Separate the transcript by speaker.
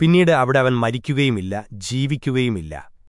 Speaker 1: പിന്നീട് അവിടെ അവൻ മരിക്കുകയുമില്ല ജീവിക്കുകയുമില്ല.